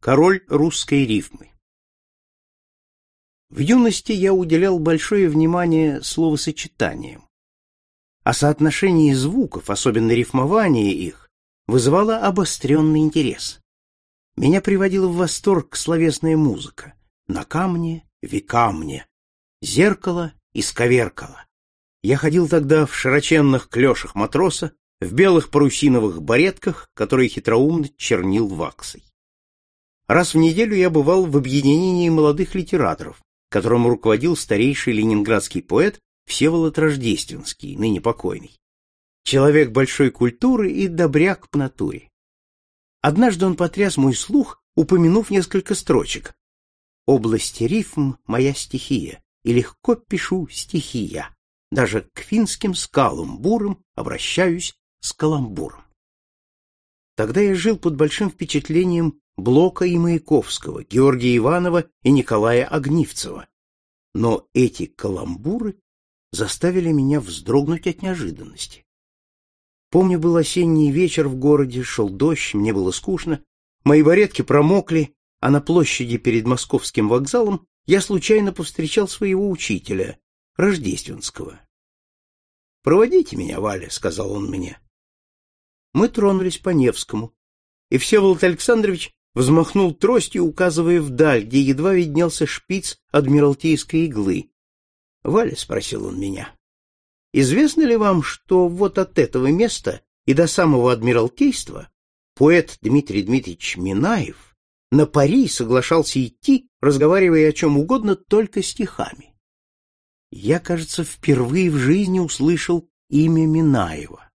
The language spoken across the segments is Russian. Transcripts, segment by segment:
Король русской рифмы. В юности я уделял большое внимание словосочетаниям, а соотношение звуков, особенно рифмование их, вызывало обостренный интерес. Меня приводила в восторг словесная музыка. На камне, века мне, зеркало исковеркало. Я ходил тогда в широченных клешах матроса, в белых парусиновых баретках, которые хитроумно чернил ваксой. Раз в неделю я бывал в объединении молодых литераторов, которым руководил старейший ленинградский поэт Всеволод Рождественский, ныне покойный. Человек большой культуры и добряк по натуре. Однажды он потряс мой слух, упомянув несколько строчек. «Область рифм — моя стихия, и легко пишу стихия. Даже к финским скалам бурым обращаюсь с каламбуром». Тогда я жил под большим впечатлением Блока и Маяковского, Георгия Иванова и Николая Огнивцева. Но эти каламбуры заставили меня вздрогнуть от неожиданности. Помню, был осенний вечер в городе, шел дождь, мне было скучно, мои баретки промокли, а на площади перед московским вокзалом я случайно повстречал своего учителя, Рождественского. «Проводите меня, Валя», — сказал он мне. Мы тронулись по Невскому, и Всеволод Александрович взмахнул тростью, указывая вдаль, где едва виднелся шпиц адмиралтейской иглы. — Валя, — спросил он меня, — известно ли вам, что вот от этого места и до самого адмиралтейства поэт Дмитрий Дмитриевич Минаев на пари соглашался идти, разговаривая о чем угодно, только стихами? Я, кажется, впервые в жизни услышал имя Минаева.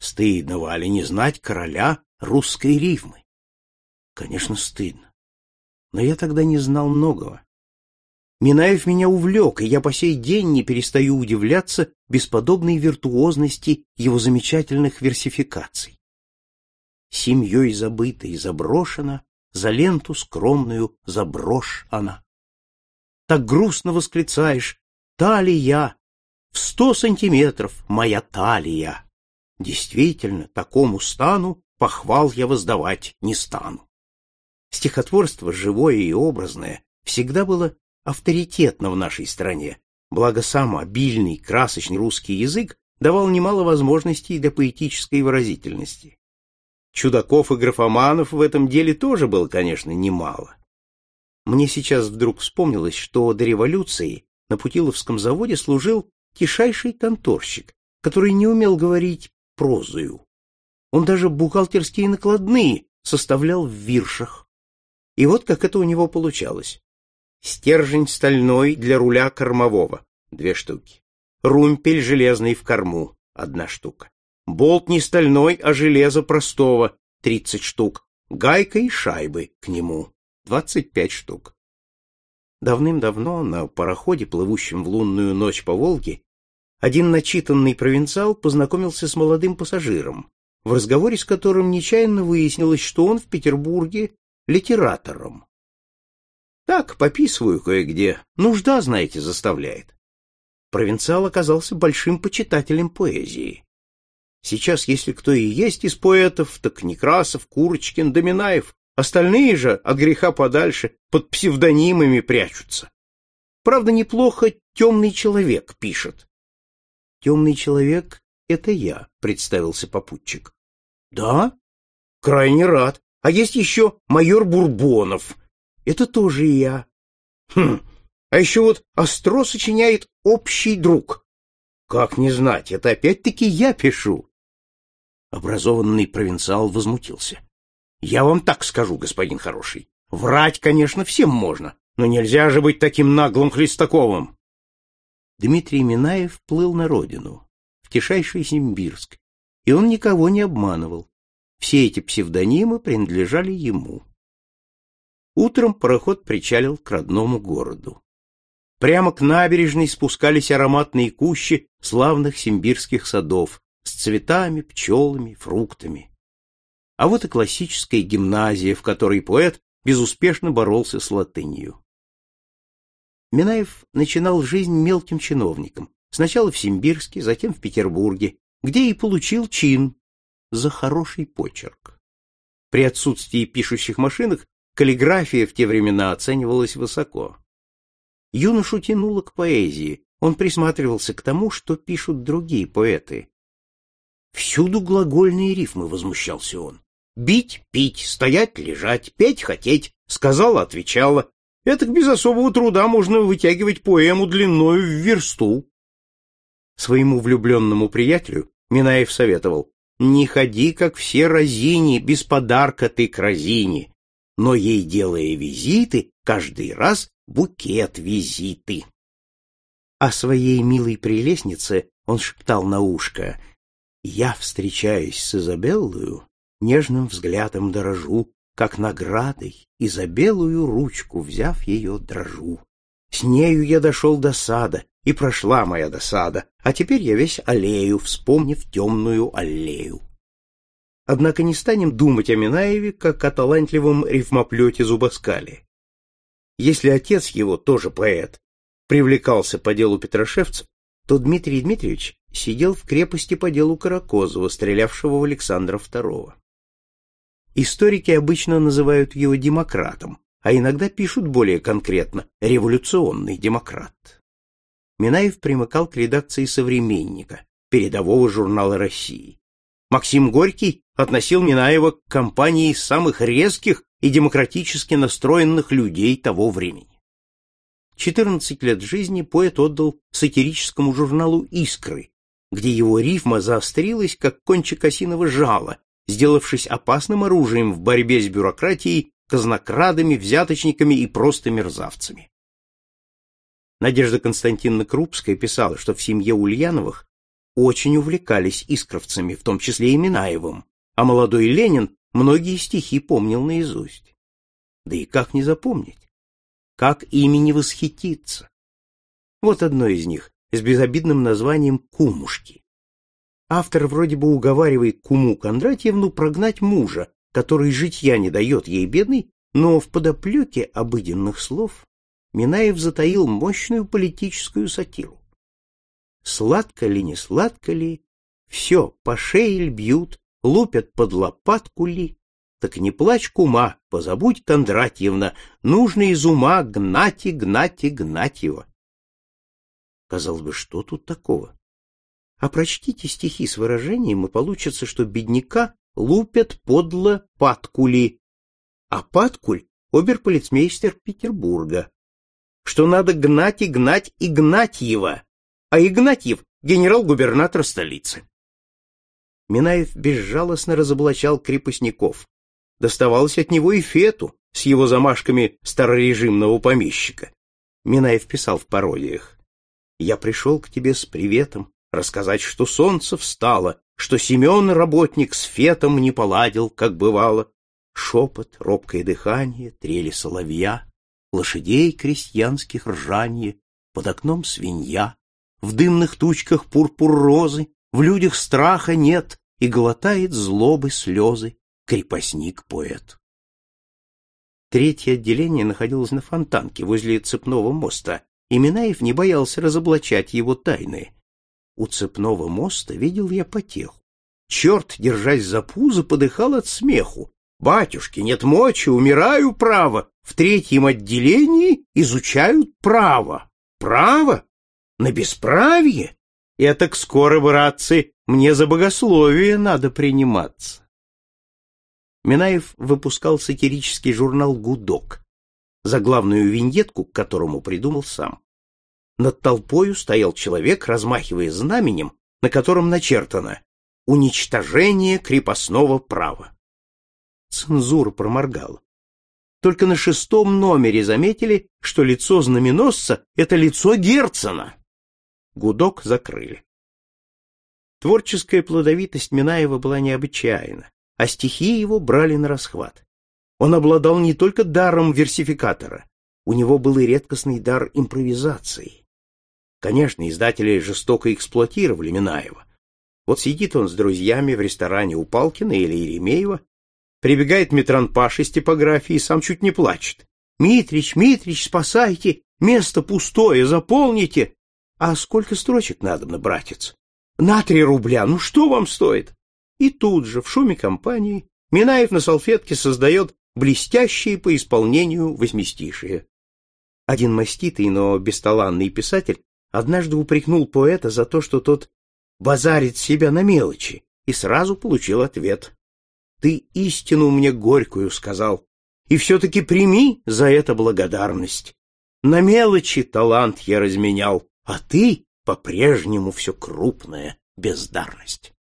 Стыдно, Валя, не знать короля русской рифмы. Конечно, стыдно. Но я тогда не знал многого. Минаев меня увлек, и я по сей день не перестаю удивляться бесподобной виртуозности его замечательных версификаций. Семьей забыта и заброшена, за ленту скромную заброшь она. Так грустно восклицаешь «Талия! В сто сантиметров моя талия!» Действительно, такому стану похвал я воздавать не стану. Стихотворство, живое и образное, всегда было авторитетно в нашей стране, благо сам обильный, красочный русский язык давал немало возможностей для поэтической выразительности. Чудаков и графоманов в этом деле тоже было, конечно, немало. Мне сейчас вдруг вспомнилось, что до революции на Путиловском заводе служил тишайший конторщик, который не умел говорить прозою. Он даже бухгалтерские накладные составлял в виршах. И вот как это у него получалось. Стержень стальной для руля кормового — две штуки. Румпель железный в корму — одна штука. Болт не стальной, а железо простого — тридцать штук. Гайка и шайбы к нему — двадцать пять штук. Давным-давно на пароходе, плывущем в лунную ночь по Волге, один начитанный провинциал познакомился с молодым пассажиром, в разговоре с которым нечаянно выяснилось, что он в Петербурге литератором. Так, пописываю кое-где. Нужда, знаете, заставляет. Провинциал оказался большим почитателем поэзии. Сейчас, если кто и есть из поэтов, так Некрасов, Курочкин, Доминаев. Остальные же, от греха подальше, под псевдонимами прячутся. Правда, неплохо «темный человек» пишет. «Темный человек — это я», — представился попутчик. «Да? Крайне рад. А есть еще майор Бурбонов. Это тоже я. Хм, а еще вот Остро сочиняет «Общий друг». Как не знать, это опять-таки я пишу. Образованный провинциал возмутился. Я вам так скажу, господин хороший. Врать, конечно, всем можно, но нельзя же быть таким наглым Хлестаковым. Дмитрий Минаев плыл на родину, в тишайший Симбирск, и он никого не обманывал. Все эти псевдонимы принадлежали ему. Утром пароход причалил к родному городу. Прямо к набережной спускались ароматные кущи славных симбирских садов с цветами, пчелами, фруктами. А вот и классическая гимназия, в которой поэт безуспешно боролся с латынью. Минаев начинал жизнь мелким чиновником, сначала в Симбирске, затем в Петербурге, где и получил чин за хороший почерк. При отсутствии пишущих машинок каллиграфия в те времена оценивалась высоко. Юношу тянуло к поэзии, он присматривался к тому, что пишут другие поэты. Всюду глагольные рифмы, возмущался он. Бить, пить, стоять, лежать, петь, хотеть, сказала, отвечала. Это без особого труда можно вытягивать поэму длиною в версту. Своему влюбленному приятелю Минаев советовал, «Не ходи, как все разини, без подарка ты к разине, но ей, делая визиты, каждый раз букет визиты». О своей милой прелестнице он шептал на ушко, «Я, встречаясь с Изабеллою, нежным взглядом дорожу, как наградой, и за белую ручку, взяв ее, дрожу. С нею я дошел до сада, и прошла моя досада, а теперь я весь аллею, вспомнив темную аллею. Однако не станем думать о Минаеве, как о талантливом рифмоплете Зубаскали. Если отец его, тоже поэт, привлекался по делу Петрошевцев, то Дмитрий Дмитриевич сидел в крепости по делу Каракозова, стрелявшего в Александра II. Историки обычно называют его демократом, а иногда пишут более конкретно «революционный демократ». Минаев примыкал к редакции «Современника», передового журнала России. Максим Горький относил Минаева к компании самых резких и демократически настроенных людей того времени. 14 лет жизни поэт отдал сатирическому журналу «Искры», где его рифма заострилась, как кончик осиного жала, сделавшись опасным оружием в борьбе с бюрократией, казнокрадами, взяточниками и просто мерзавцами. Надежда Константиновна Крупская писала, что в семье Ульяновых очень увлекались искровцами, в том числе и Минаевым, а молодой Ленин многие стихи помнил наизусть. Да и как не запомнить? Как ими не восхититься? Вот одно из них, с безобидным названием «Кумушки». Автор вроде бы уговаривает куму Кондратьевну прогнать мужа, который житья не дает ей бедный, но в подоплеке обыденных слов Минаев затаил мощную политическую сатиру. Сладко ли, не сладко ли, все по шее бьют, лупят под лопатку ли, так не плачь, кума, позабудь, Кондратьевна, нужно из ума гнать и гнать и гнать его. Казалось бы, что тут такого? А прочтите стихи с выражением, и получится, что бедняка лупят подло паткули, а паткуль — оберполицмейстер Петербурга что надо гнать и гнать Игнатьева, а Игнатьев — генерал-губернатор столицы. Минаев безжалостно разоблачал крепостников. Доставалось от него и Фету с его замашками старорежимного помещика. Минаев писал в пародиях. «Я пришел к тебе с приветом, рассказать, что солнце встало, что Семен, работник, с Фетом не поладил, как бывало. Шепот, робкое дыхание, трели соловья, лошадей крестьянских ржанье, под окном свинья, в дымных тучках пурпур розы, в людях страха нет и глотает злобы слезы крепостник-поэт. Третье отделение находилось на Фонтанке, возле цепного моста, и Минаев не боялся разоблачать его тайны. У цепного моста видел я потеху. Черт, держась за пузо, подыхал от смеху. «Батюшки, нет мочи, умираю, право! в третьем отделении изучают право. Право? На бесправие? Этак скоро, братцы, мне за богословие надо приниматься. Минаев выпускал сатирический журнал «Гудок», за главную виньетку, к которому придумал сам. Над толпою стоял человек, размахивая знаменем, на котором начертано «Уничтожение крепостного права». Цензура проморгала. Только на шестом номере заметили, что лицо знаменосца — это лицо Герцена. Гудок закрыли. Творческая плодовитость Минаева была необычайна, а стихи его брали на расхват. Он обладал не только даром версификатора, у него был и редкостный дар импровизации. Конечно, издатели жестоко эксплуатировали Минаева. Вот сидит он с друзьями в ресторане у Палкина или Еремеева Прибегает Митранпаш из типографии, сам чуть не плачет. «Митрич, Митрич, спасайте! Место пустое, заполните!» «А сколько строчек надо на братец?» «На три рубля, ну что вам стоит?» И тут же, в шуме компании, Минаев на салфетке создает блестящие по исполнению восьмистишие. Один маститый, но бесталанный писатель однажды упрекнул поэта за то, что тот базарит себя на мелочи, и сразу получил ответ. «Ты истину мне горькую сказал, и все-таки прими за это благодарность. На мелочи талант я разменял, а ты по-прежнему все крупная бездарность».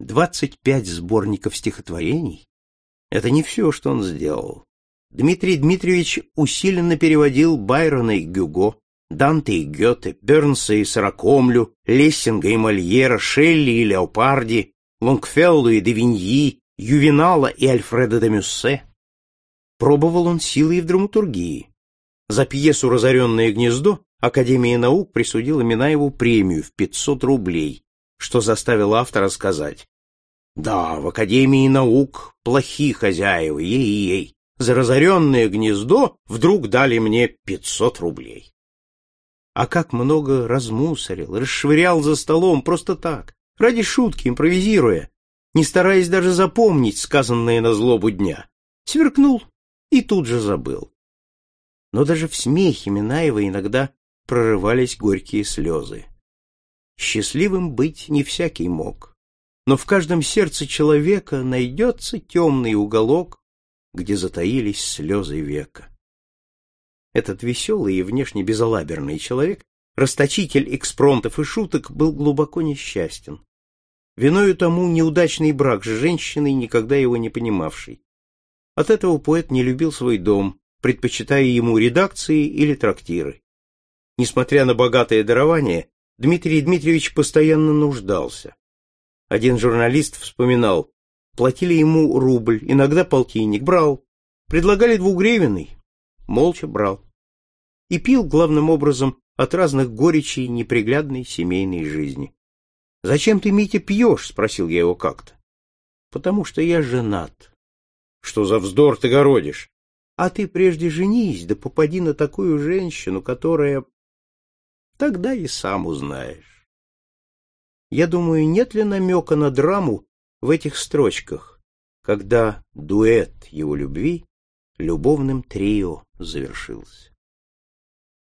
Двадцать пять сборников стихотворений — это не все, что он сделал. Дмитрий Дмитриевич усиленно переводил Байрона и Гюго, Данте и Гёте, Бернса и Сорокомлю, Лессинга и Мольера, Шелли и Леопарди, Лонгфеллу и Девиньи, Ювенала и Альфреда де Мюссе. Пробовал он силы и в драматургии. За пьесу «Разоренное гнездо» Академия наук присудила Минаеву премию в 500 рублей, что заставило автора сказать «Да, в Академии наук плохие хозяева, ей-ей, за разоренное гнездо вдруг дали мне 500 рублей». А как много размусорил, расшвырял за столом просто так, ради шутки, импровизируя, не стараясь даже запомнить сказанное на злобу дня. Сверкнул и тут же забыл. Но даже в смехе Минаева иногда прорывались горькие слезы. Счастливым быть не всякий мог, но в каждом сердце человека найдется темный уголок, где затаились слезы века. Этот веселый и внешне безалаберный человек, расточитель экспромтов и шуток, был глубоко несчастен. Виною тому неудачный брак с женщиной, никогда его не понимавшей. От этого поэт не любил свой дом, предпочитая ему редакции или трактиры. Несмотря на богатое дарование, Дмитрий Дмитриевич постоянно нуждался. Один журналист вспоминал, платили ему рубль, иногда полтинник, брал. Предлагали двугривенный, молча брал. И пил, главным образом, от разных горечей неприглядной семейной жизни. — Зачем ты, Митя, пьешь? — спросил я его как-то. — Потому что я женат. — Что за вздор ты городишь? — А ты прежде женись, да попади на такую женщину, которая... Тогда и сам узнаешь. Я думаю, нет ли намека на драму в этих строчках, когда дуэт его любви любовным трио завершился.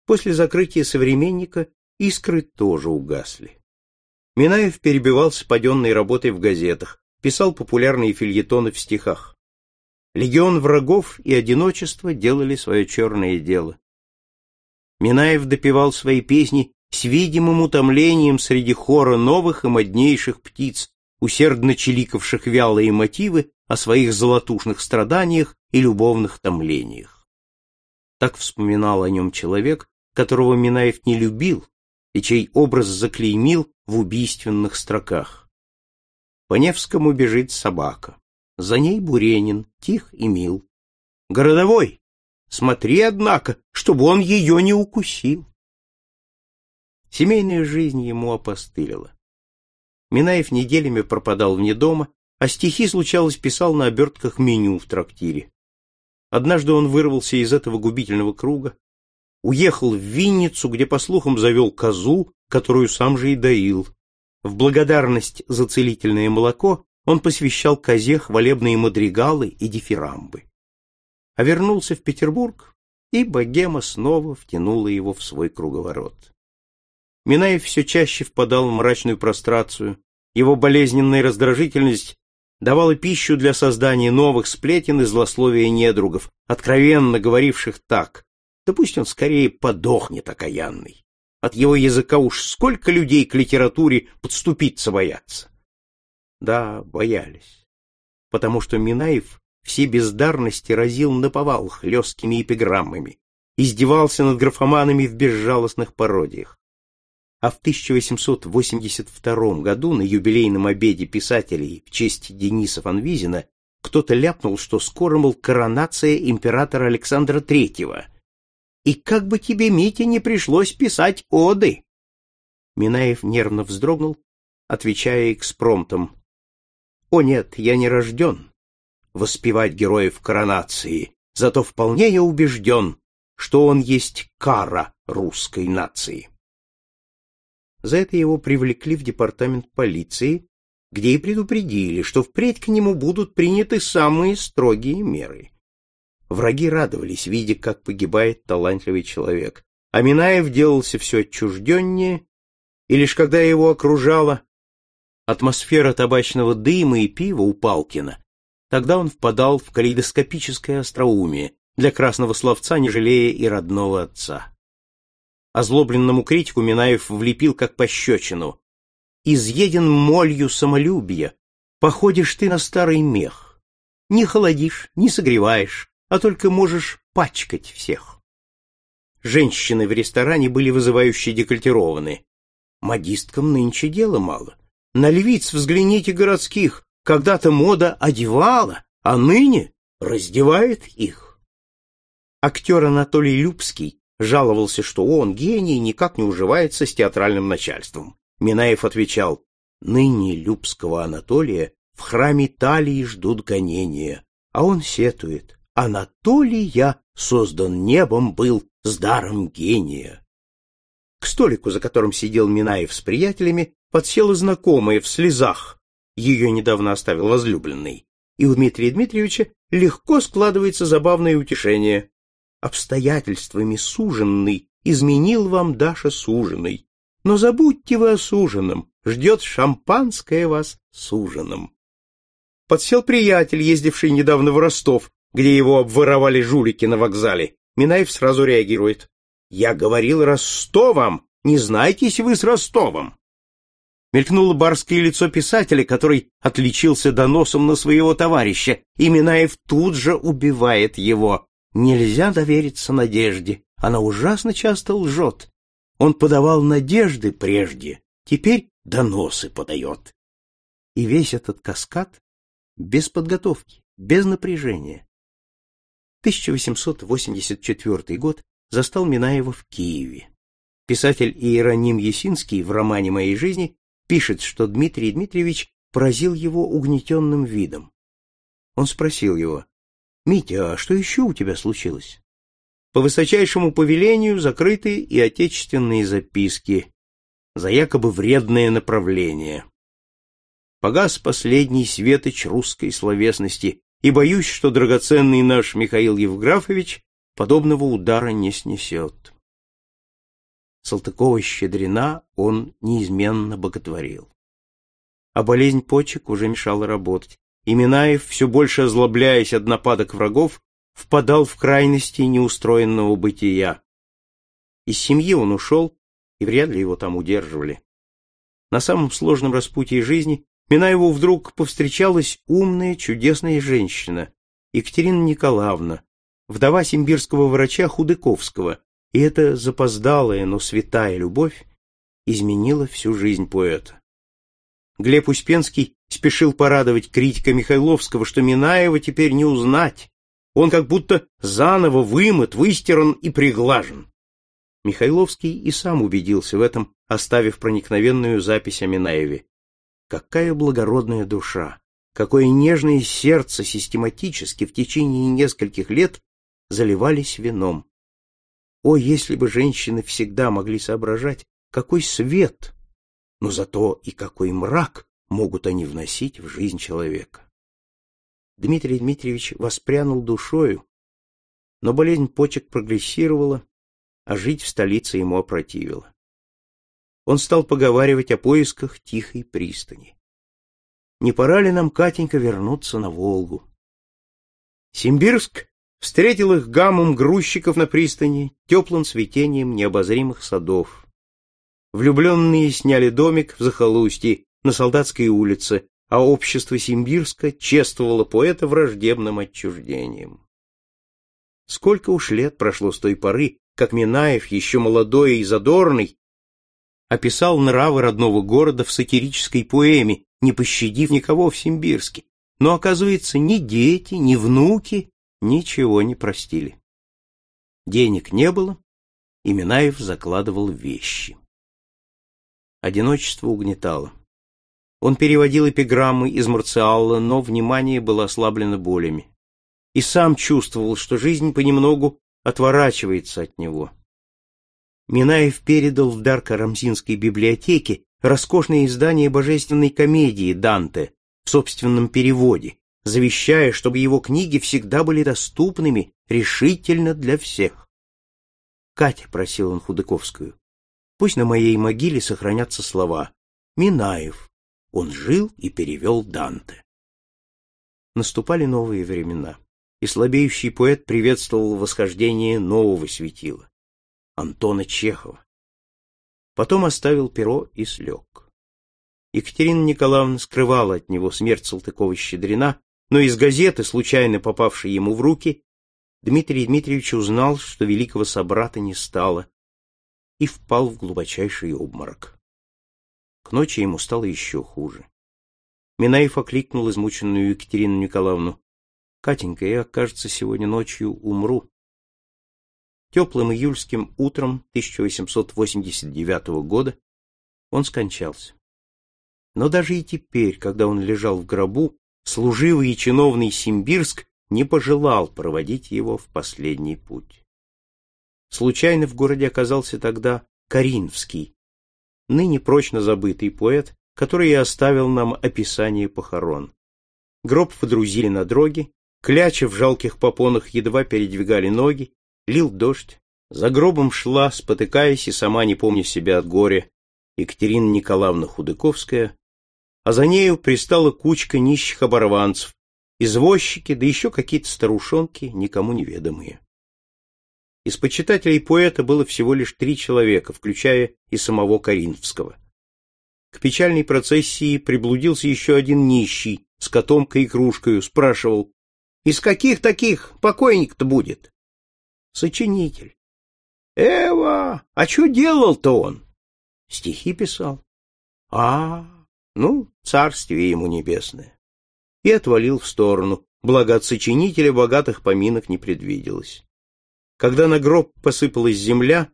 После закрытия «Современника» искры тоже угасли. Минаев перебивался паденной работой в газетах, писал популярные фильетоны в стихах. Легион врагов и одиночество делали свое черное дело. Минаев допевал свои песни с видимым утомлением среди хора новых и моднейших птиц, усердно чиликавших вялые мотивы о своих золотушных страданиях и любовных томлениях. Так вспоминал о нем человек, которого Минаев не любил и чей образ заклеймил в убийственных строках. По Невскому бежит собака, за ней Буренин, тих и мил. Городовой, смотри, однако, чтобы он ее не укусил. Семейная жизнь ему опостылила. Минаев неделями пропадал вне дома, а стихи, случалось, писал на обертках меню в трактире. Однажды он вырвался из этого губительного круга, уехал в Винницу, где, по слухам, завел козу, которую сам же и доил. В благодарность за целительное молоко он посвящал козе хвалебные мадригалы и дифирамбы. А вернулся в Петербург, и богема снова втянула его в свой круговорот. Минаев все чаще впадал в мрачную прострацию, его болезненная раздражительность давала пищу для создания новых сплетен и злословия недругов, откровенно говоривших так, да пусть он скорее подохнет окаянный. От его языка уж сколько людей к литературе подступиться боятся. Да, боялись, потому что Минаев все бездарности разил наповал хлесткими эпиграммами, издевался над графоманами в безжалостных пародиях а в 1882 году на юбилейном обеде писателей в честь Дениса Фанвизина кто-то ляпнул, что скоро, мол, коронация императора Александра Третьего. И как бы тебе, Митя, не пришлось писать оды. Минаев нервно вздрогнул, отвечая экспромтом. «О нет, я не рожден воспевать героев коронации, зато вполне я убежден, что он есть кара русской нации». За это его привлекли в департамент полиции, где и предупредили, что впредь к нему будут приняты самые строгие меры. Враги радовались, видя, как погибает талантливый человек. А Минаев делался все отчужденнее, и лишь когда его окружала атмосфера табачного дыма и пива у Палкина, тогда он впадал в калейдоскопическое остроумие, для красного словца не жалея и родного отца. Озлобленному критику Минаев влепил как пощечину. «Изъеден молью самолюбия, походишь ты на старый мех. Не холодишь, не согреваешь, а только можешь пачкать всех». Женщины в ресторане были вызывающе декольтированы. Модисткам нынче дела мало. На львиц взгляните городских. Когда-то мода одевала, а ныне раздевает их. Актер Анатолий Любский жаловался, что он, гений, никак не уживается с театральным начальством. Минаев отвечал, «Ныне Любского Анатолия в храме Талии ждут гонения, а он сетует, Анатолий я создан небом был с даром гения». К столику, за которым сидел Минаев с приятелями, подсела знакомая в слезах. Ее недавно оставил возлюбленный. И у Дмитрия Дмитриевича легко складывается забавное утешение. Обстоятельствами суженный изменил вам Даша суженый. Но забудьте вы о суженом, ждет шампанское вас с ужином. Подсел приятель, ездивший недавно в Ростов, где его обворовали жулики на вокзале. Минаев сразу реагирует. Я говорил Ростовом, не знайтесь вы с Ростовом. Мелькнуло барское лицо писателя, который отличился доносом на своего товарища, и Минаев тут же убивает его. Нельзя довериться надежде, она ужасно часто лжет. Он подавал надежды прежде, теперь доносы подает. И весь этот каскад без подготовки, без напряжения. 1884 год застал Минаева в Киеве. Писатель Иероним Есинский в романе «Моей жизни» пишет, что Дмитрий Дмитриевич поразил его угнетенным видом. Он спросил его, «Митя, а что еще у тебя случилось?» По высочайшему повелению закрыты и отечественные записки за якобы вредное направление. Погас последний светоч русской словесности, и боюсь, что драгоценный наш Михаил Евграфович подобного удара не снесет. Салтыкова-Щедрина он неизменно боготворил. А болезнь почек уже мешала работать, и Минаев, все больше озлобляясь от нападок врагов, впадал в крайности неустроенного бытия. Из семьи он ушел, и вряд ли его там удерживали. На самом сложном распутье жизни Минаеву вдруг повстречалась умная, чудесная женщина, Екатерина Николаевна, вдова симбирского врача Худыковского, и эта запоздалая, но святая любовь изменила всю жизнь поэта. Глеб Успенский спешил порадовать критика Михайловского, что Минаева теперь не узнать. Он как будто заново вымыт, выстиран и приглажен. Михайловский и сам убедился в этом, оставив проникновенную запись о Минаеве. Какая благородная душа, какое нежное сердце систематически в течение нескольких лет заливались вином. О, если бы женщины всегда могли соображать, какой свет, но зато и какой мрак могут они вносить в жизнь человека. Дмитрий Дмитриевич воспрянул душою, но болезнь почек прогрессировала, а жить в столице ему опротивило. Он стал поговаривать о поисках тихой пристани. Не пора ли нам, Катенька, вернуться на Волгу? Симбирск Встретил их гамом грузчиков на пристани, теплым цветением необозримых садов. Влюбленные сняли домик в захолустье на Солдатской улице, а общество Симбирска чествовало поэта враждебным отчуждением. Сколько уж лет прошло с той поры, как Минаев, еще молодой и задорный, описал нравы родного города в сатирической поэме, не пощадив никого в Симбирске. Но, оказывается, ни дети, ни внуки ничего не простили. Денег не было, и Минаев закладывал вещи. Одиночество угнетало. Он переводил эпиграммы из Марциала, но внимание было ослаблено болями. И сам чувствовал, что жизнь понемногу отворачивается от него. Минаев передал в дар Карамзинской библиотеке роскошное издание божественной комедии Данте в собственном переводе, завещая, чтобы его книги всегда были доступными решительно для всех. «Катя», — просил он Худыковскую, — «пусть на моей могиле сохранятся слова «Минаев». Он жил и перевел Данте. Наступали новые времена, и слабеющий поэт приветствовал восхождение нового светила — Антона Чехова. Потом оставил перо и слег. Екатерина Николаевна скрывала от него смерть Салтыкова-Щедрина, но из газеты, случайно попавшей ему в руки, Дмитрий Дмитриевич узнал, что великого собрата не стало, и впал в глубочайший обморок. К ночи ему стало еще хуже. Минаев окликнул измученную Екатерину Николаевну. — Катенька, я, кажется, сегодня ночью умру. Теплым июльским утром 1889 года он скончался. Но даже и теперь, когда он лежал в гробу, служивый и чиновный Симбирск не пожелал проводить его в последний путь. Случайно в городе оказался тогда Каринский, ныне прочно забытый поэт, который и оставил нам описание похорон. Гроб подрузили на дроги, кляча в жалких попонах едва передвигали ноги, лил дождь, за гробом шла, спотыкаясь и сама не помня себя от горя, Екатерина Николаевна Худыковская, а за нею пристала кучка нищих оборванцев, извозчики, да еще какие-то старушонки, никому неведомые. Из почитателей поэта было всего лишь три человека, включая и самого Каринфского. К печальной процессии приблудился еще один нищий с котомкой и кружкой, спрашивал, «Из каких таких покойник-то будет?» «Сочинитель». «Эва, а что делал-то он?» «Стихи писал». «А, ну, царствие ему небесное и отвалил в сторону, благо от сочинителя богатых поминок не предвиделось. Когда на гроб посыпалась земля,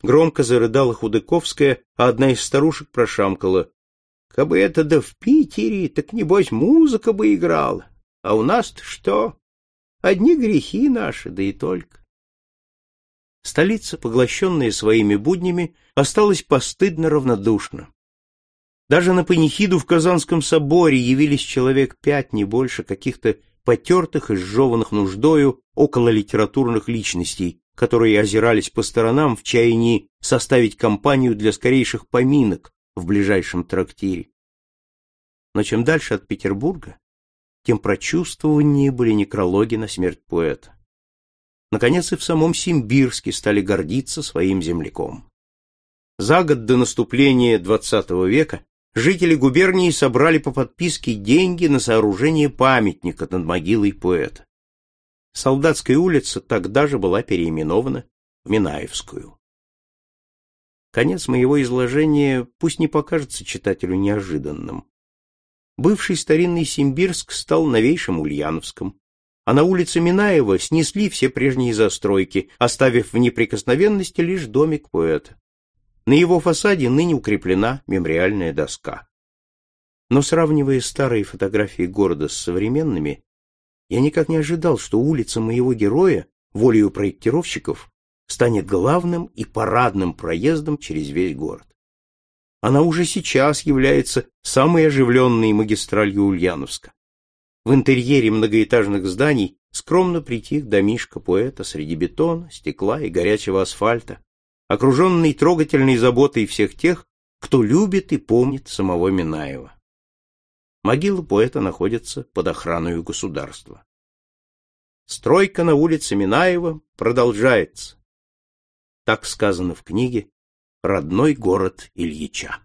громко зарыдала Худыковская, а одна из старушек прошамкала. «Кабы это да в Питере, так, небось, музыка бы играла. А у нас-то что? Одни грехи наши, да и только». Столица, поглощенная своими буднями, осталась постыдно равнодушна. Даже на панихиду в Казанском соборе явились человек пять, не больше, каких-то потертых и сжеванных нуждою около литературных личностей, которые озирались по сторонам в чаянии составить компанию для скорейших поминок в ближайшем трактире. Но чем дальше от Петербурга, тем прочувствованнее были некрологи на смерть поэта. Наконец и в самом Симбирске стали гордиться своим земляком. За год до наступления XX века жители губернии собрали по подписке деньги на сооружение памятника над могилой поэта. Солдатская улица тогда же была переименована в Минаевскую. Конец моего изложения пусть не покажется читателю неожиданным. Бывший старинный Симбирск стал новейшим Ульяновском, а на улице Минаева снесли все прежние застройки, оставив в неприкосновенности лишь домик поэта. На его фасаде ныне укреплена мемориальная доска. Но сравнивая старые фотографии города с современными, я никак не ожидал, что улица моего героя, волею проектировщиков, станет главным и парадным проездом через весь город. Она уже сейчас является самой оживленной магистралью Ульяновска. В интерьере многоэтажных зданий скромно притих домишко поэта среди бетона, стекла и горячего асфальта, окруженный трогательной заботой всех тех, кто любит и помнит самого Минаева. Могила поэта находится под охраной государства. Стройка на улице Минаева продолжается. Так сказано в книге «Родной город Ильича».